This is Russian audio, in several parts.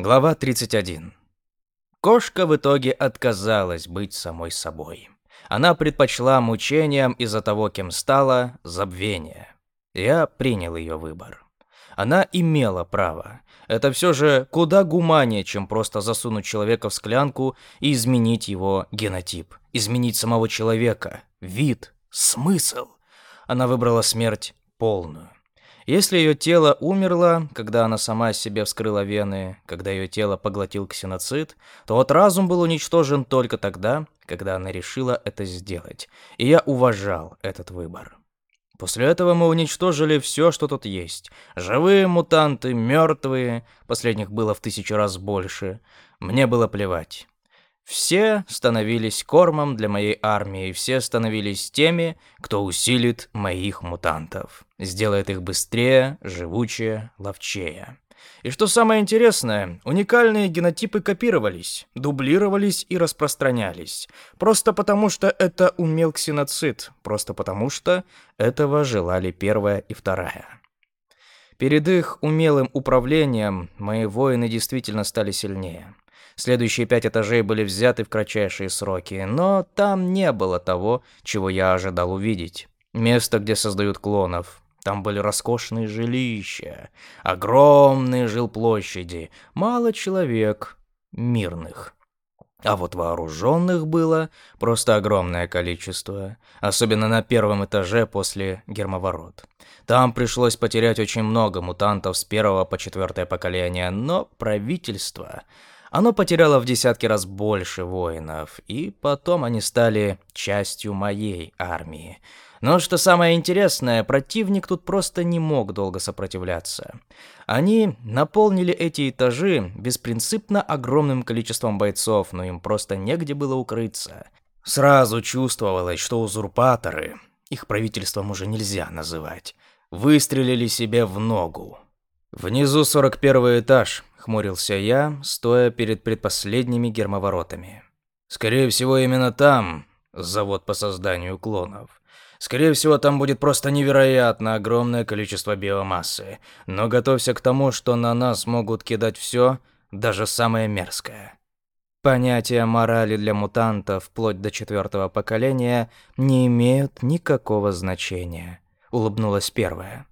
Глава 31. Кошка в итоге отказалась быть самой собой. Она предпочла мучениям из-за того, кем стала, забвение. Я принял ее выбор. Она имела право. Это все же куда гуманнее, чем просто засунуть человека в склянку и изменить его генотип. Изменить самого человека, вид, смысл. Она выбрала смерть полную. Если ее тело умерло, когда она сама себе вскрыла вены, когда ее тело поглотил ксеноцид, то вот разум был уничтожен только тогда, когда она решила это сделать. И я уважал этот выбор. После этого мы уничтожили все, что тут есть. Живые мутанты, мертвые, последних было в тысячу раз больше. Мне было плевать. Все становились кормом для моей армии, все становились теми, кто усилит моих мутантов, сделает их быстрее, живучее, ловчее. И что самое интересное, уникальные генотипы копировались, дублировались и распространялись. Просто потому, что это умел ксеноцид, просто потому, что этого желали первая и вторая. Перед их умелым управлением мои воины действительно стали сильнее. Следующие пять этажей были взяты в кратчайшие сроки, но там не было того, чего я ожидал увидеть. Место, где создают клонов. Там были роскошные жилища, огромные жилплощади, мало человек, мирных. А вот вооруженных было просто огромное количество, особенно на первом этаже после гермоворот. Там пришлось потерять очень много мутантов с первого по четвертое поколение, но правительство оно потеряло в десятки раз больше воинов, и потом они стали частью моей армии. Но что самое интересное, противник тут просто не мог долго сопротивляться. Они наполнили эти этажи беспринципно огромным количеством бойцов, но им просто негде было укрыться. Сразу чувствовалось, что узурпаторы, их правительством уже нельзя называть, выстрелили себе в ногу. Внизу 41 этаж, хмурился я, стоя перед предпоследними гермоворотами. Скорее всего, именно там завод по созданию клонов. Скорее всего, там будет просто невероятно огромное количество биомассы. Но готовься к тому, что на нас могут кидать все, даже самое мерзкое. Понятия морали для мутантов вплоть до четвертого поколения не имеют никакого значения, улыбнулась первая.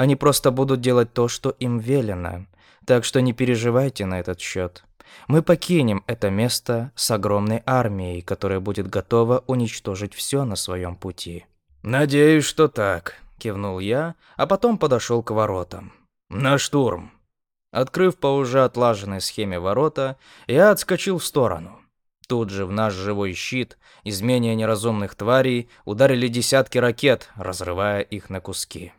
Они просто будут делать то, что им велено. Так что не переживайте на этот счет. Мы покинем это место с огромной армией, которая будет готова уничтожить все на своем пути. Надеюсь, что так, кивнул я, а потом подошел к воротам. На штурм. Открыв по уже отлаженной схеме ворота, я отскочил в сторону. Тут же в наш живой щит из неразумных тварей ударили десятки ракет, разрывая их на куски.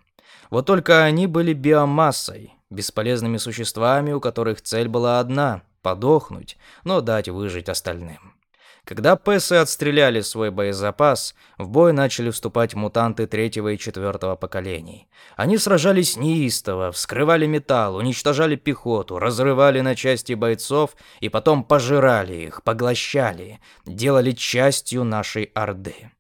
Вот только они были биомассой, бесполезными существами, у которых цель была одна — подохнуть, но дать выжить остальным. Когда Пэсы отстреляли свой боезапас, в бой начали вступать мутанты третьего и четвертого поколений. Они сражались неистово, вскрывали металл, уничтожали пехоту, разрывали на части бойцов и потом пожирали их, поглощали, делали частью нашей Орды.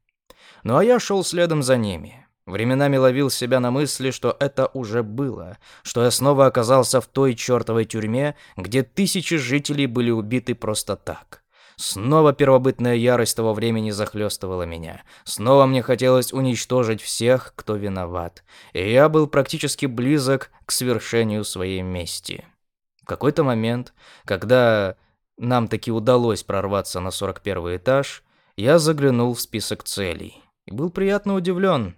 Ну а я шел следом за ними. Временами ловил себя на мысли, что это уже было, что я снова оказался в той чертовой тюрьме, где тысячи жителей были убиты просто так. Снова первобытная ярость того времени захлестывала меня. Снова мне хотелось уничтожить всех, кто виноват. И я был практически близок к свершению своей мести. В какой-то момент, когда нам таки удалось прорваться на 41 этаж, я заглянул в список целей. И был приятно удивлен.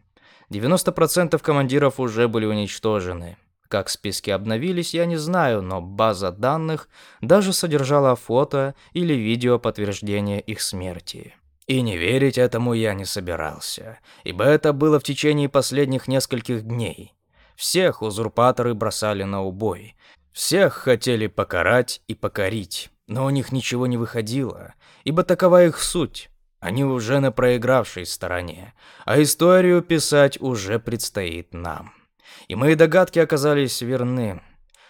90% командиров уже были уничтожены. Как списки обновились, я не знаю, но база данных даже содержала фото или видео подтверждения их смерти. И не верить этому я не собирался, ибо это было в течение последних нескольких дней. Всех узурпаторы бросали на убой. Всех хотели покарать и покорить, но у них ничего не выходило, ибо такова их суть. Они уже на проигравшей стороне, а историю писать уже предстоит нам. И мои догадки оказались верны.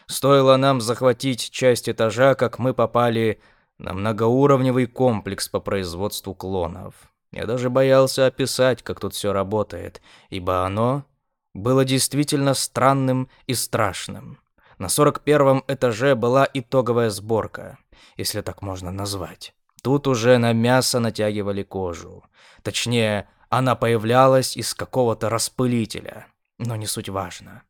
Стоило нам захватить часть этажа, как мы попали на многоуровневый комплекс по производству клонов. Я даже боялся описать, как тут все работает, ибо оно было действительно странным и страшным. На 41 этаже была итоговая сборка, если так можно назвать. Тут уже на мясо натягивали кожу. Точнее, она появлялась из какого-то распылителя, но не суть важно.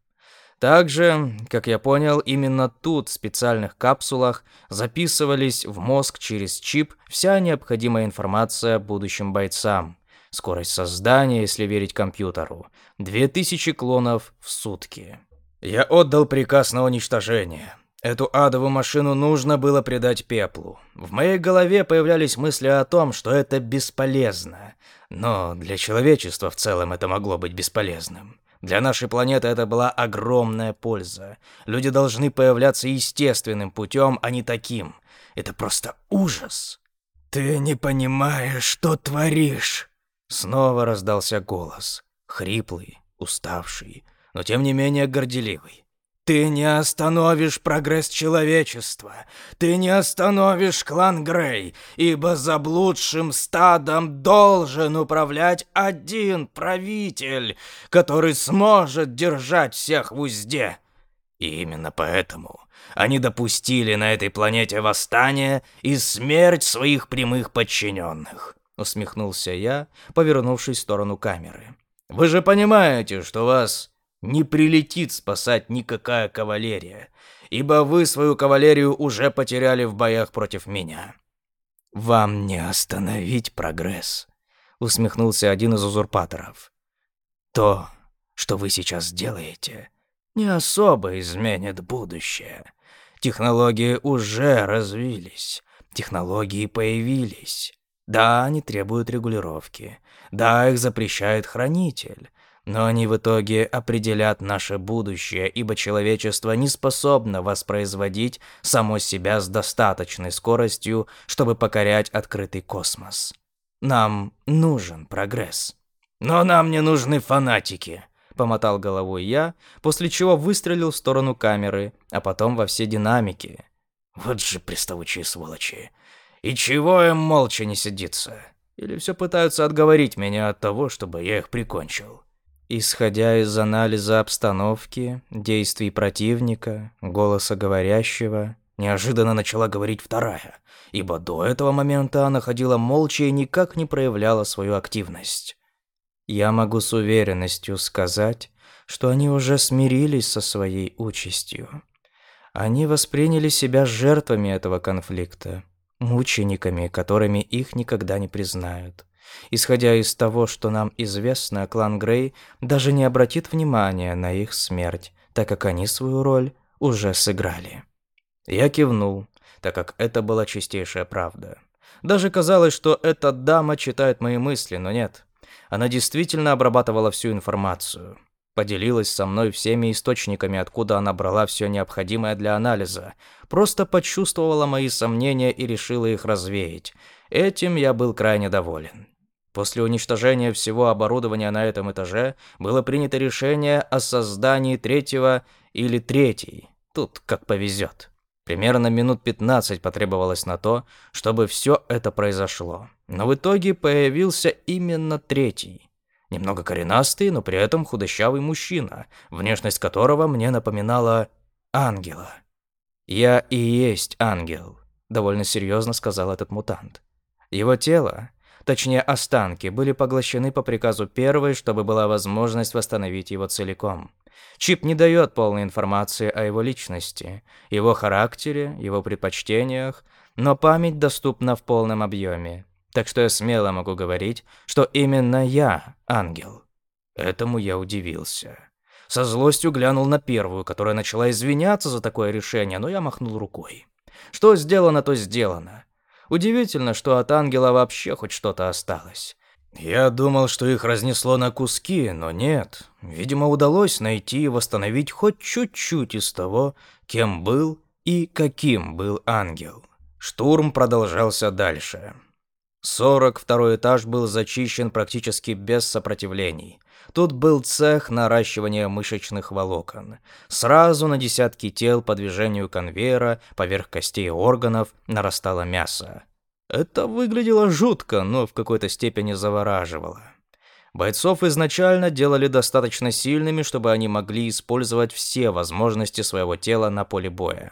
Также, как я понял, именно тут в специальных капсулах записывались в мозг через чип вся необходимая информация будущим бойцам. Скорость создания, если верить компьютеру, 2000 клонов в сутки. Я отдал приказ на уничтожение. Эту адовую машину нужно было предать пеплу. В моей голове появлялись мысли о том, что это бесполезно. Но для человечества в целом это могло быть бесполезным. Для нашей планеты это была огромная польза. Люди должны появляться естественным путем, а не таким. Это просто ужас. Ты не понимаешь, что творишь. Снова раздался голос, хриплый, уставший, но тем не менее горделивый. Ты не остановишь прогресс человечества. Ты не остановишь клан Грей, ибо заблудшим стадом должен управлять один правитель, который сможет держать всех в узде. И именно поэтому они допустили на этой планете восстание и смерть своих прямых подчиненных. Усмехнулся я, повернувшись в сторону камеры. Вы же понимаете, что вас не прилетит спасать никакая кавалерия, ибо вы свою кавалерию уже потеряли в боях против меня. Вам не остановить прогресс, усмехнулся один из узурпаторов. То, что вы сейчас делаете, не особо изменит будущее. Технологии уже развились, технологии появились. Да, они требуют регулировки. Да, их запрещает хранитель. Но они в итоге определят наше будущее, ибо человечество не способно воспроизводить само себя с достаточной скоростью, чтобы покорять открытый космос. Нам нужен прогресс. Но нам не нужны фанатики, помотал головой я, после чего выстрелил в сторону камеры, а потом во все динамики. Вот же приставучие сволочи. И чего им молча не сидится? Или все пытаются отговорить меня от того, чтобы я их прикончил? Исходя из анализа обстановки, действий противника, голоса говорящего, неожиданно начала говорить вторая, ибо до этого момента она ходила молча и никак не проявляла свою активность. Я могу с уверенностью сказать, что они уже смирились со своей участью. Они восприняли себя жертвами этого конфликта, мучениками, которыми их никогда не признают. Исходя из того, что нам известно, клан Грей даже не обратит внимания на их смерть, так как они свою роль уже сыграли. Я кивнул, так как это была чистейшая правда. Даже казалось, что эта дама читает мои мысли, но нет. Она действительно обрабатывала всю информацию. Поделилась со мной всеми источниками, откуда она брала все необходимое для анализа. Просто почувствовала мои сомнения и решила их развеять. Этим я был крайне доволен. После уничтожения всего оборудования на этом этаже было принято решение о создании третьего или третьей. Тут как повезет. Примерно минут 15 потребовалось на то, чтобы все это произошло. Но в итоге появился именно третий. Немного коренастый, но при этом худощавый мужчина, внешность которого мне напоминала ангела. «Я и есть ангел», — довольно серьезно сказал этот мутант. Его тело точнее останки, были поглощены по приказу первой, чтобы была возможность восстановить его целиком. Чип не дает полной информации о его личности, его характере, его предпочтениях, но память доступна в полном объеме. Так что я смело могу говорить, что именно я ангел. Этому я удивился. Со злостью глянул на первую, которая начала извиняться за такое решение, но я махнул рукой. Что сделано, то сделано. Удивительно, что от ангела вообще хоть что-то осталось. Я думал, что их разнесло на куски, но нет. Видимо, удалось найти и восстановить хоть чуть-чуть из того, кем был и каким был ангел. Штурм продолжался дальше. 42 этаж был зачищен практически без сопротивлений. Тут был цех наращивания мышечных волокон. Сразу на десятки тел по движению конвейера поверх костей и органов нарастало мясо. Это выглядело жутко, но в какой-то степени завораживало. Бойцов изначально делали достаточно сильными, чтобы они могли использовать все возможности своего тела на поле боя.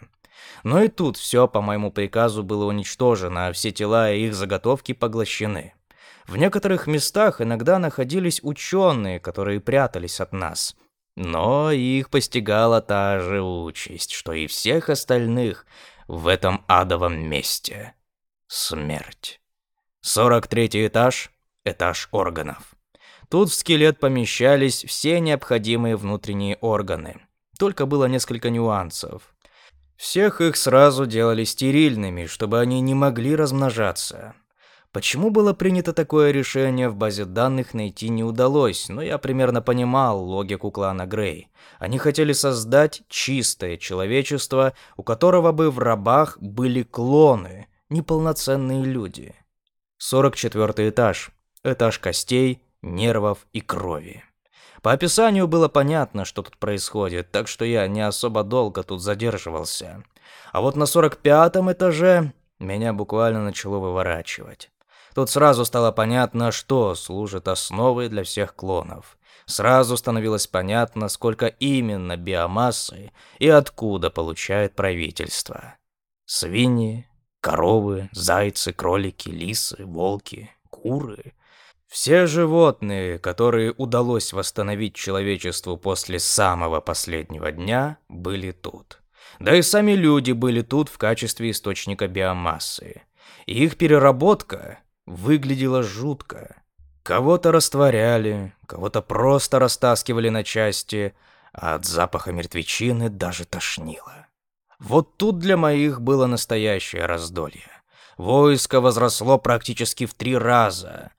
Но и тут все по моему приказу было уничтожено, а все тела и их заготовки поглощены. В некоторых местах иногда находились ученые, которые прятались от нас. Но их постигала та же участь, что и всех остальных в этом адовом месте. Смерть. 43 этаж – этаж органов. Тут в скелет помещались все необходимые внутренние органы. Только было несколько нюансов. Всех их сразу делали стерильными, чтобы они не могли размножаться. Почему было принято такое решение, в базе данных найти не удалось, но я примерно понимал логику клана Грей. Они хотели создать чистое человечество, у которого бы в рабах были клоны, неполноценные люди. 44 этаж. Этаж костей, нервов и крови. По описанию было понятно, что тут происходит, так что я не особо долго тут задерживался. А вот на 45-м этаже меня буквально начало выворачивать. Тут сразу стало понятно, что служит основой для всех клонов. Сразу становилось понятно, сколько именно биомассы и откуда получает правительство. Свиньи, коровы, зайцы, кролики, лисы, волки, куры – все животные, которые удалось восстановить человечеству после самого последнего дня, были тут. Да и сами люди были тут в качестве источника биомассы. И их переработка выглядела жутко. Кого-то растворяли, кого-то просто растаскивали на части, а от запаха мертвечины даже тошнило. Вот тут для моих было настоящее раздолье. Войско возросло практически в три раза,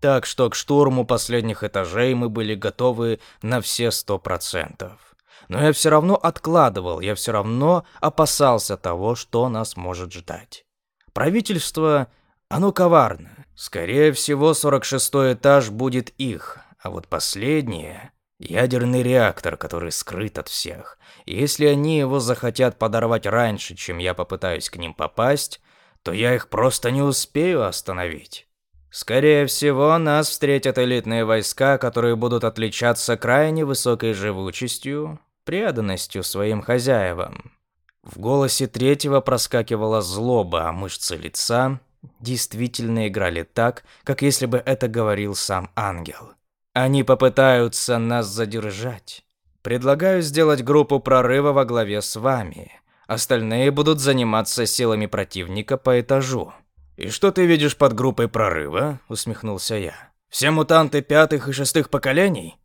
так что к штурму последних этажей мы были готовы на все сто процентов. Но я все равно откладывал, я все равно опасался того, что нас может ждать. Правительство, оно коварно. Скорее всего, 46-й этаж будет их, а вот последнее — ядерный реактор, который скрыт от всех. Если они его захотят подорвать раньше, чем я попытаюсь к ним попасть, то я их просто не успею остановить. Скорее всего, нас встретят элитные войска, которые будут отличаться крайне высокой живучестью, преданностью своим хозяевам. В голосе третьего проскакивала злоба, а мышцы лица действительно играли так, как если бы это говорил сам ангел. Они попытаются нас задержать. Предлагаю сделать группу прорыва во главе с вами. Остальные будут заниматься силами противника по этажу. «И что ты видишь под группой прорыва?» — усмехнулся я. «Все мутанты пятых и шестых поколений?»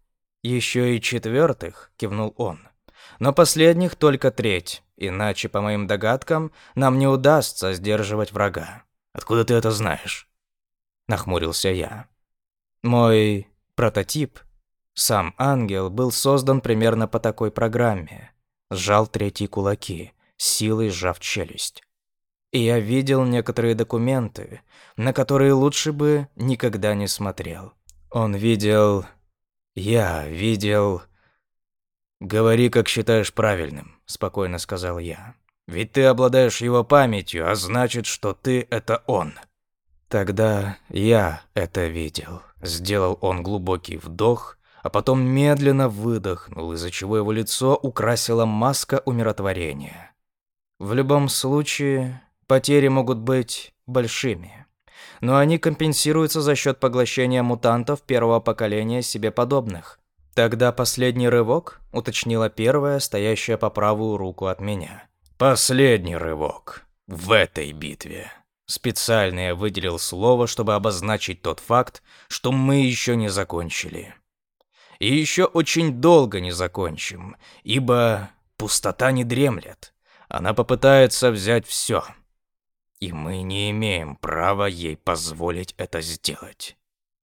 «Еще и четвертых», — кивнул он. «Но последних только треть, иначе, по моим догадкам, нам не удастся сдерживать врага». «Откуда ты это знаешь?» — нахмурился я. «Мой прототип, сам ангел, был создан примерно по такой программе. Сжал третьи кулаки, силой сжав челюсть. И я видел некоторые документы, на которые лучше бы никогда не смотрел. Он видел... Я видел... «Говори, как считаешь правильным», — спокойно сказал я. «Ведь ты обладаешь его памятью, а значит, что ты — это он». Тогда я это видел. Сделал он глубокий вдох, а потом медленно выдохнул, из-за чего его лицо украсила маска умиротворения. В любом случае, Потери могут быть большими, но они компенсируются за счет поглощения мутантов первого поколения себе подобных. Тогда последний рывок, уточнила первая, стоящая по правую руку от меня. Последний рывок в этой битве. Специально я выделил слово, чтобы обозначить тот факт, что мы еще не закончили. И еще очень долго не закончим, ибо пустота не дремлет. Она попытается взять все. И мы не имеем права ей позволить это сделать.